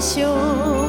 修